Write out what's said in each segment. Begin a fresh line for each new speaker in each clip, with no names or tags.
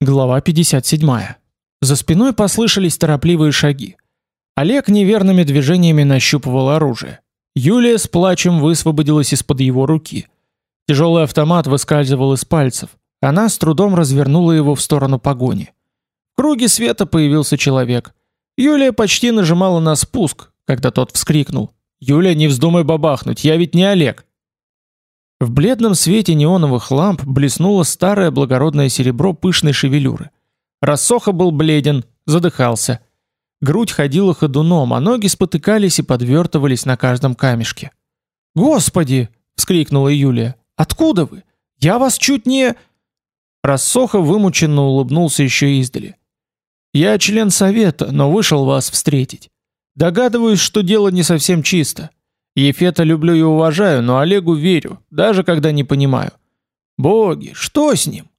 Глава 57. За спиной послышались торопливые шаги. Олег неверными движениями нащупывал оружие. Юлия с плачем высвободилась из-под его руки. Тяжелый автомат выскальзывал из пальцев. Она с трудом развернула его в сторону погони. В круге света появился человек. Юлия почти нажимала на спуск, когда тот вскрикнул: "Юлия, не вздумай бабахнуть, я ведь не Олег". В бледном свете неоновых ламп блеснуло старое благородное серебро пышной шевелюры. Рассоха был бледен, задыхался. Грудь ходила ходуном, а ноги спотыкались и подвертывались на каждом камешке. "Господи!" вскрикнула Юлия. "Откуда вы? Я вас чуть не Рассоха вымученно улыбнулся еще издали. Я член совета, но вышел вас встретить. Догадываюсь, что дело не совсем чисто. Ефета люблю и уважаю, но Олегу верю, даже когда не понимаю. Боги, что с ним?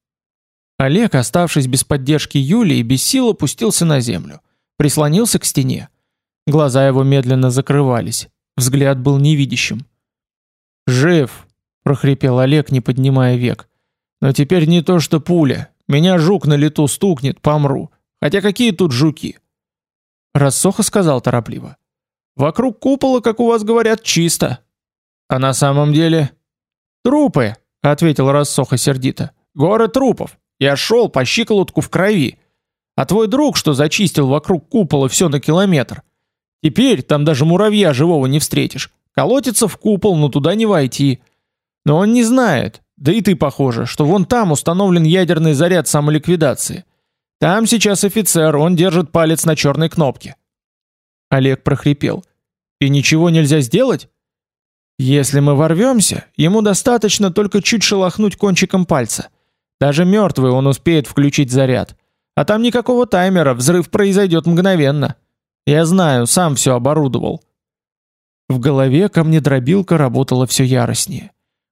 Олег, оставшись без поддержки Юлии, без сил опустился на землю, прислонился к стене. Глаза его медленно закрывались, взгляд был невидящим. "Жив", прохрипел Олег, не поднимая век. "Но теперь не то что пуля. Меня жук на лету стукнет, помру. Хотя какие тут жуки?" Рассоха сказал торопливо: Вокруг купола, как у вас говорят, чисто. А на самом деле трупы, ответил Рассоха сердито. Горы трупов. Я шел по щиколотку в крови. А твой друг, что зачистил вокруг купола все на километр. Теперь там даже муравья живого не встретишь. Колотится в купол, но туда не войти. Но он не знает, да и ты похоже, что вон там установлен ядерный заряд самоликвидации. Там сейчас офицер, он держит палец на черной кнопке. Олег прохрипел: и ничего нельзя сделать? Если мы ворвемся, ему достаточно только чуть шелохнуть кончиком пальца. Даже мертвый он успеет включить заряд. А там никакого таймера, взрыв произойдет мгновенно. Я знаю, сам все оборудовал. В голове камнедробилка работала все яростнее.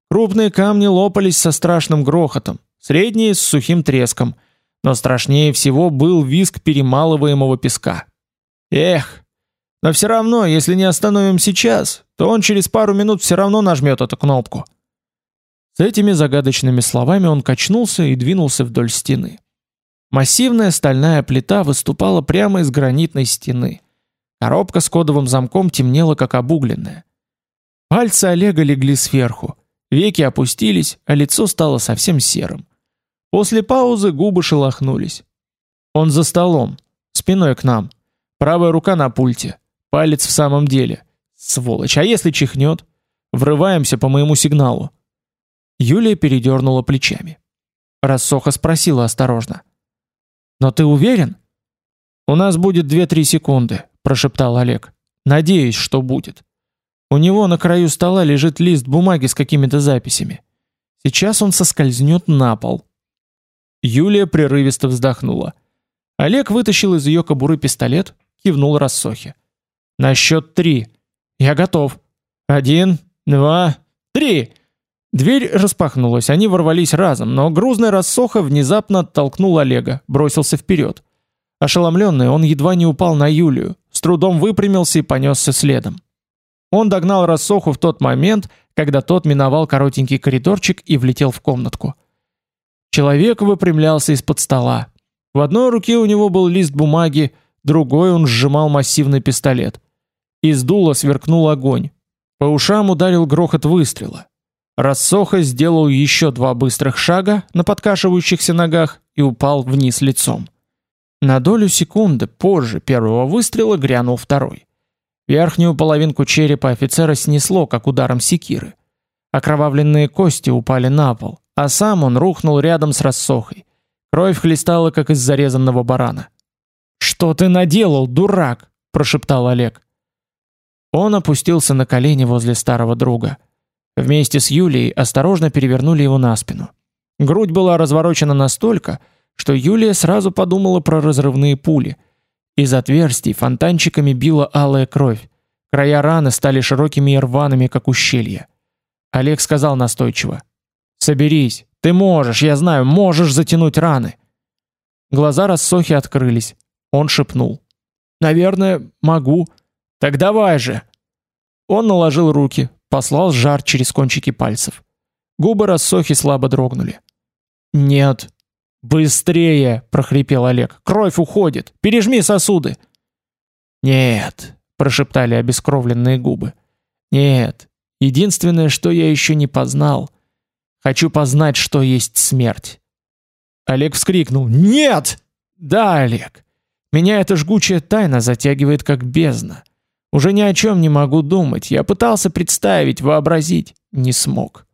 Крупные камни лопались со страшным грохотом, средние с сухим треском, но страшнее всего был визг перемалываемого песка. Эх, но все равно, если не остановим сейчас, то он через пару минут все равно нажмет эту кнопку. С этими загадочными словами он качнулся и двинулся вдоль стены. Массивная стальная плита выступала прямо из гранитной стены. Коробка с кодовым замком темнела как обугленная. Пальцы Олега легли сверху, веки опустились, а лицо стало совсем серым. После паузы губы шелохнулись. Он за столом, спиной к нам. Правая рука на пульте. Палец в самом деле. Сволочь, а если чихнет? Врываемся по моему сигналу. Юлия передернула плечами. Рассоха спросила осторожно: "Но ты уверен?" "У нас будет 2-3 секунды", прошептал Олег. "Надеюсь, что будет. У него на краю стола лежит лист бумаги с какими-то записями. Сейчас он соскользнет на пол". Юлия прерывисто вздохнула. Олег вытащил из ее кобуры пистолет, кивнул Рассохе. На счет три. Я готов. Один, два, три. Дверь распахнулась, они ворвались разом, но грузный рассоха внезапно оттолкнул Олега, бросился вперед. Ошеломленный, он едва не упал на Юлию, с трудом выпрямился и понесся следом. Он догнал рассоху в тот момент, когда тот миновал коротенький коридорчик и влетел в комнатку. Человек выпрямлялся из-под стола. В одной руке у него был лист бумаги, другой он сжимал массивный пистолет. Из дула сверкнул огонь. По ушам ударил грохот выстрела. Рассоха сделал еще два быстрых шага на подкашивающихся ногах и упал вниз лицом. На долю секунды позже первого выстрела грянул второй. Верхнюю половинку черепа офицера снесло, как ударом секиры. Окровавленные кости упали на пол, а сам он рухнул рядом с рассохой. Кровь хлестала, как из зарезанного барана. «Что ты наделал, дурак?» – прошептал Олег. Он опустился на колени возле старого друга. Вместе с Юлией осторожно перевернули его на спину. Грудь была разворочена настолько, что Юлия сразу подумала про разрывные пули. Из отверстий фонтанчиками била алая кровь. Края раны стали широкими и рваными, как ущелья. Олег сказал настойчиво: "Соберись, ты можешь, я знаю, можешь затянуть раны". Глаза Рассохи открылись. Он шепнул: "Наверное, могу". Так давай же. Он наложил руки, послал жар через кончики пальцев. Губы рассохи слабо дрогнули. Нет. «Быстрее!» – прохрипел Олег. «Кровь уходит! Пережми сосуды!» «Нет!» – прошептали обескровленные губы. «Нет! Единственное, что я еще не познал. Хочу познать, что есть смерть!» Олег вскрикнул. «Нет!» «Да, Олег! Меня эта жгучая тайна затягивает как бездна. Уже ни о чем не могу думать. Я пытался представить, вообразить. Не смог.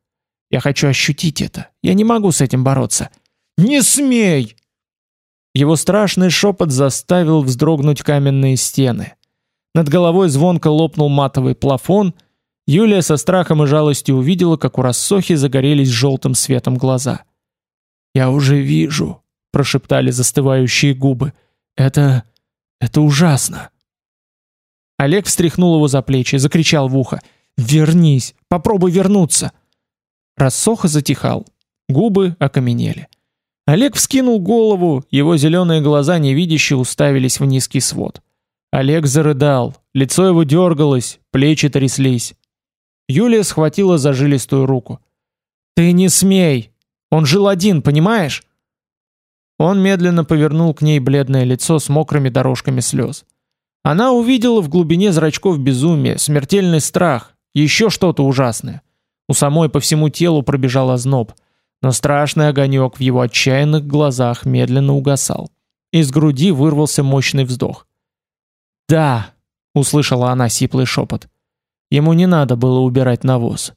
Я хочу ощутить это. Я не могу с этим бороться. Не смей! Его страшный шепот заставил вздрогнуть каменные стены. Над головой звонко лопнул матовый плафон. Юлия со страхом и жалостью увидела, как у рассохи загорелись желтым светом глаза. «Я уже вижу», — прошептали застывающие губы. «Это... это ужасно». Олег встряхнул его за плечи, закричал в ухо. «Вернись! Попробуй вернуться!» Рассоха затихал. Губы окаменели. Олег вскинул голову, его зеленые глаза невидяще уставились в низкий свод. Олег зарыдал, лицо его дергалось, плечи тряслись. Юлия схватила за жилистую руку. «Ты не смей! Он жил один, понимаешь?» Он медленно повернул к ней бледное лицо с мокрыми дорожками слез. Она увидела в глубине зрачков безумие, смертельный страх, еще что-то ужасное. У самой по всему телу пробежал озноб, но страшный огонек в его отчаянных глазах медленно угасал. Из груди вырвался мощный вздох. «Да!» — услышала она сиплый шепот. Ему не надо было убирать навоз.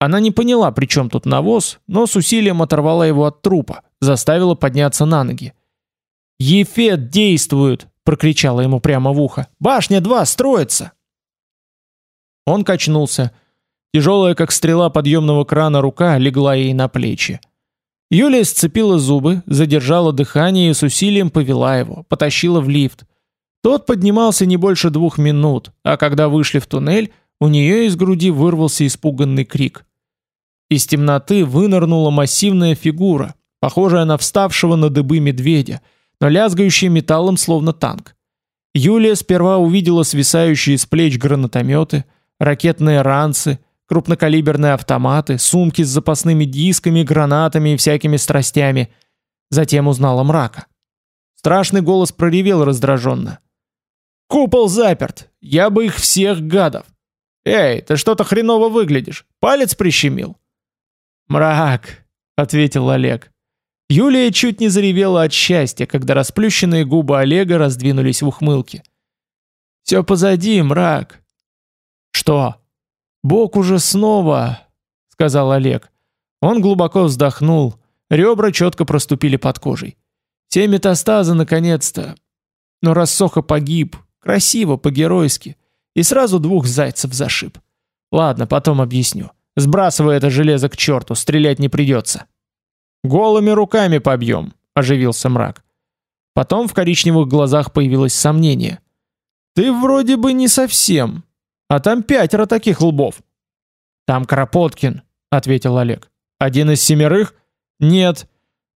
Она не поняла, при чем тут навоз, но с усилием оторвала его от трупа, заставила подняться на ноги. «Ефет действует!» Прокричала ему прямо в ухо. Башня 2 строится. Он качнулся. Тяжелая, как стрела подъемного крана, рука легла ей на плечи. Юлия сцепила зубы, задержала дыхание и с усилием повела его, потащила в лифт. Тот поднимался не больше двух минут, а когда вышли в туннель, у нее из груди вырвался испуганный крик. Из темноты вынырнула массивная фигура, похожая на вставшего на дыбы медведя, но лязгающий металлом словно танк. Юлия сперва увидела свисающие с плеч гранатометы, ракетные ранцы, крупнокалиберные автоматы, сумки с запасными дисками, гранатами и всякими страстями. Затем узнала мрака. Страшный голос проревел раздраженно. «Купол заперт! Я бы их всех гадов! Эй, ты что-то хреново выглядишь! Палец прищемил!» «Мрак!» — ответил Олег. Юлия чуть не заревела от счастья, когда расплющенные губы Олега раздвинулись в ухмылке. «Все позади, мрак». «Что?» «Бог уже снова», — сказал Олег. Он глубоко вздохнул, ребра четко проступили под кожей. Все метастазы наконец-то. Но рассоха погиб, красиво, по-геройски, и сразу двух зайцев зашиб. Ладно, потом объясню. Сбрасывай это железо к черту, стрелять не придется. Голыми руками побьем, оживился мрак. Потом в коричневых глазах появилось сомнение. Ты вроде бы не совсем, а там пятеро таких лбов. Там Кропоткин, ответил Олег. Один из семерых? Нет.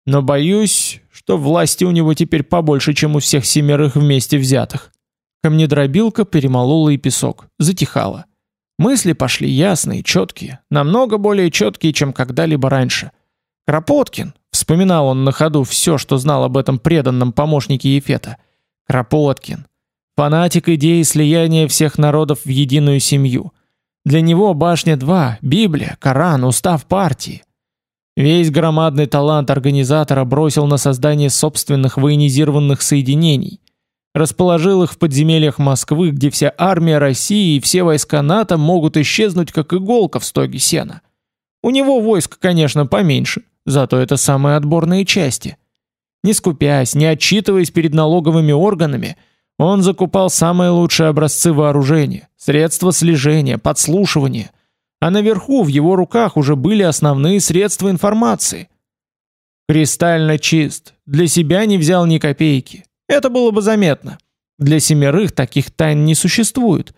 Но боюсь, что власти у него теперь побольше, чем у всех семерых вместе взятых. Камнедробилка перемолола и песок, затихала. Мысли пошли ясные, четкие, намного более четкие, чем когда-либо раньше. Кропоткин, вспоминал он на ходу все, что знал об этом преданном помощнике Ефета. Кропоткин, фанатик идеи слияния всех народов в единую семью. Для него башня 2, Библия, Коран, устав партии. Весь громадный талант организатора бросил на создание собственных военизированных соединений. Расположил их в подземельях Москвы, где вся армия России и все войска НАТО могут исчезнуть как иголка в стоге сена. У него войск, конечно, поменьше, Зато это самые отборные части. Не скупясь, не отчитываясь перед налоговыми органами, он закупал самые лучшие образцы вооружения, средства слежения, подслушивания. А наверху в его руках уже были основные средства информации. Кристально чист, для себя не взял ни копейки. Это было бы заметно. Для семерых таких тайн не существует.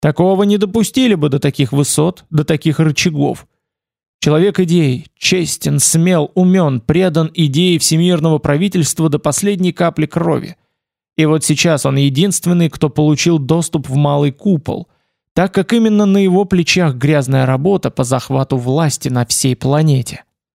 Такого не допустили бы до таких высот, до таких рычагов. Человек идей, честен, смел, умен, предан идее всемирного правительства до последней капли крови. И вот сейчас он единственный, кто получил доступ в малый купол, так как именно на его плечах грязная работа по захвату власти на всей планете.